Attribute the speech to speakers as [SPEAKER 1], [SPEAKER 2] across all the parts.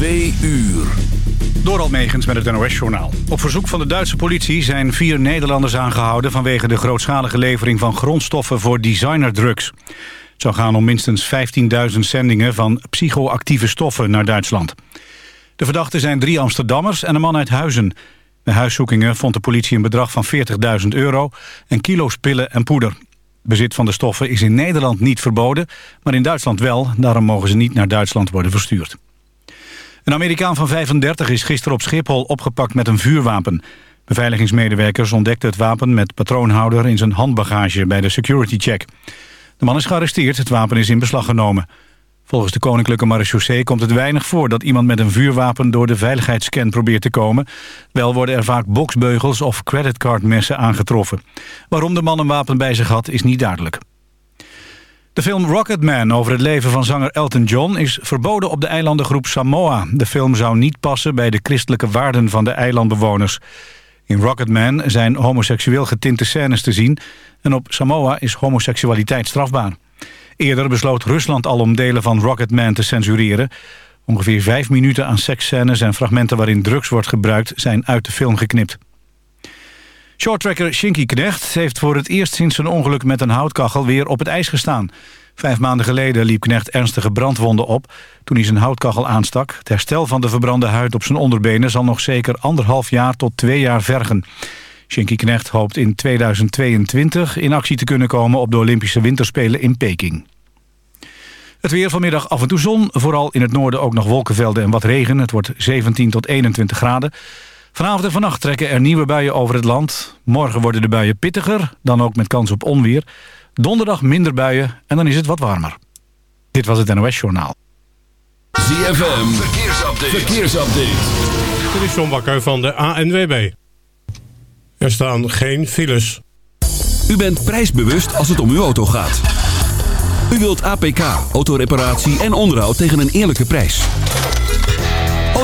[SPEAKER 1] Twee uur.
[SPEAKER 2] Door Almegens met het NOS-journaal. Op verzoek van de Duitse politie zijn vier Nederlanders aangehouden... vanwege de grootschalige levering van grondstoffen voor designerdrugs. Het zou gaan om minstens 15.000 zendingen van psychoactieve stoffen naar Duitsland. De verdachten zijn drie Amsterdammers en een man uit Huizen. Bij huiszoekingen vond de politie een bedrag van 40.000 euro... en kilo's pillen en poeder. Bezit van de stoffen is in Nederland niet verboden, maar in Duitsland wel. Daarom mogen ze niet naar Duitsland worden verstuurd. Een Amerikaan van 35 is gisteren op Schiphol opgepakt met een vuurwapen. Beveiligingsmedewerkers ontdekten het wapen met patroonhouder in zijn handbagage bij de security check. De man is gearresteerd, het wapen is in beslag genomen. Volgens de Koninklijke Marechaussee komt het weinig voor... dat iemand met een vuurwapen door de veiligheidsscan probeert te komen. Wel worden er vaak boksbeugels of creditcardmessen aangetroffen. Waarom de man een wapen bij zich had, is niet duidelijk. De film Rocketman over het leven van zanger Elton John... is verboden op de eilandengroep Samoa. De film zou niet passen bij de christelijke waarden van de eilandbewoners. In Rocketman zijn homoseksueel getinte scènes te zien... en op Samoa is homoseksualiteit strafbaar. Eerder besloot Rusland al om delen van Rocketman te censureren. Ongeveer vijf minuten aan seksscènes en fragmenten waarin drugs wordt gebruikt... zijn uit de film geknipt. Shorttracker Shinky Knecht heeft voor het eerst sinds zijn ongeluk met een houtkachel weer op het ijs gestaan. Vijf maanden geleden liep Knecht ernstige brandwonden op toen hij zijn houtkachel aanstak. Het herstel van de verbrande huid op zijn onderbenen zal nog zeker anderhalf jaar tot twee jaar vergen. Shinky Knecht hoopt in 2022 in actie te kunnen komen op de Olympische Winterspelen in Peking. Het weer vanmiddag af en toe zon, vooral in het noorden ook nog wolkenvelden en wat regen. Het wordt 17 tot 21 graden. Vanavond en vannacht trekken er nieuwe buien over het land. Morgen worden de buien pittiger, dan ook met kans op onweer. Donderdag minder buien en dan is het wat warmer. Dit was het NOS Journaal.
[SPEAKER 1] ZFM, verkeersupdate. verkeersupdate.
[SPEAKER 3] Dit is John Bakker van de ANWB. Er staan geen files.
[SPEAKER 1] U bent prijsbewust als het om uw auto gaat. U wilt APK, autoreparatie en onderhoud tegen een eerlijke prijs.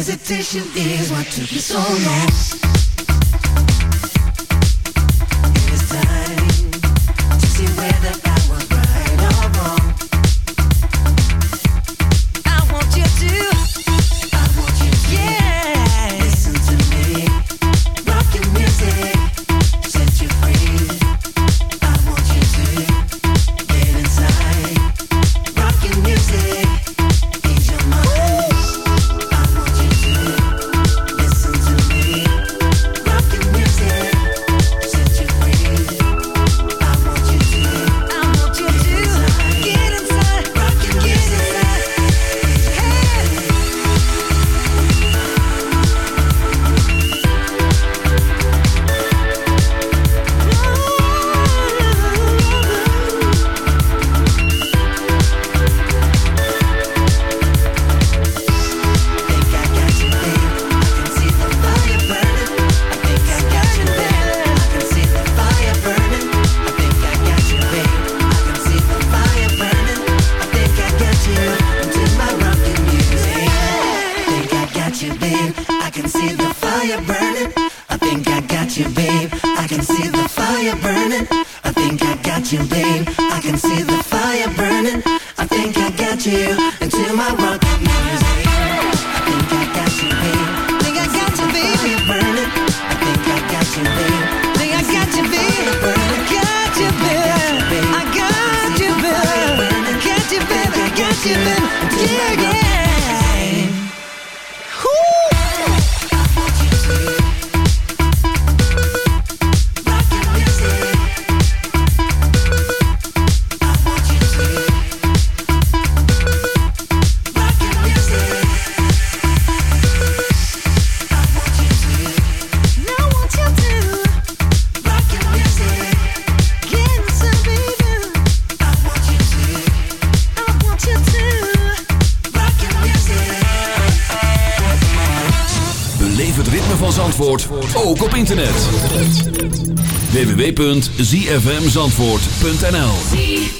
[SPEAKER 4] Hesitation is what took you so long.
[SPEAKER 5] www.zfmzandvoort.nl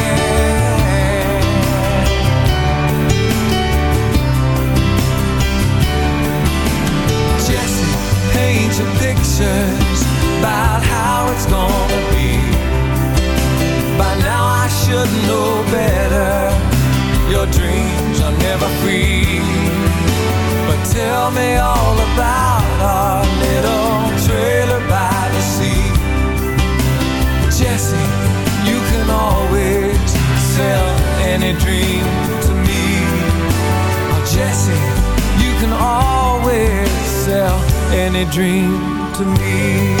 [SPEAKER 6] Dream to me.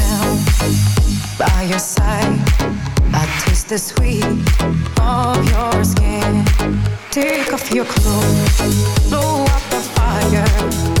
[SPEAKER 7] by your side. I taste the sweet of your skin. Take off your clothes, blow up the fire.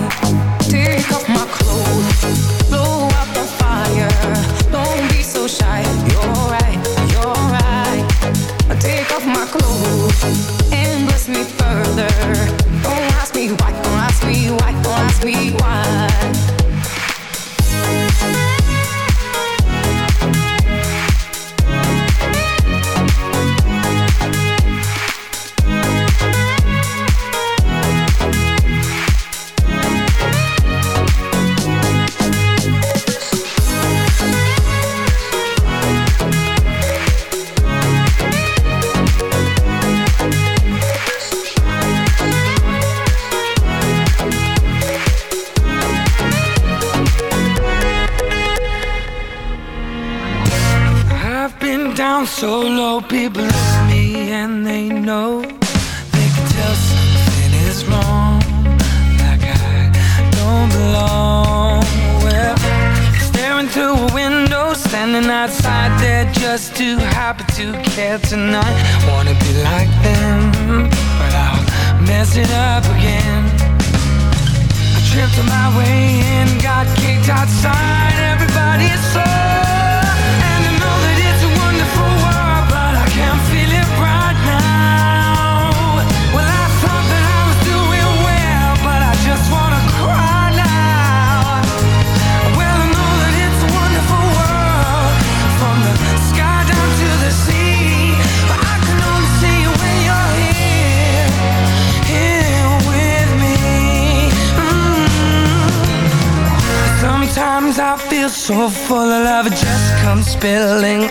[SPEAKER 8] full of love just comes spilling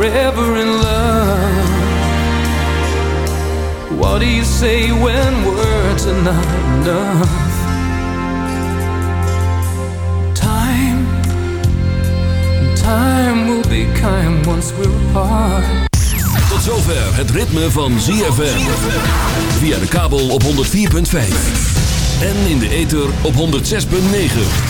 [SPEAKER 9] Forever in love. What do you say when words are not enough? Time, time will be kind once we're apart.
[SPEAKER 1] Tot zover het ritme van ZFM. Via de kabel op 104.5. En in de ether op 106.9.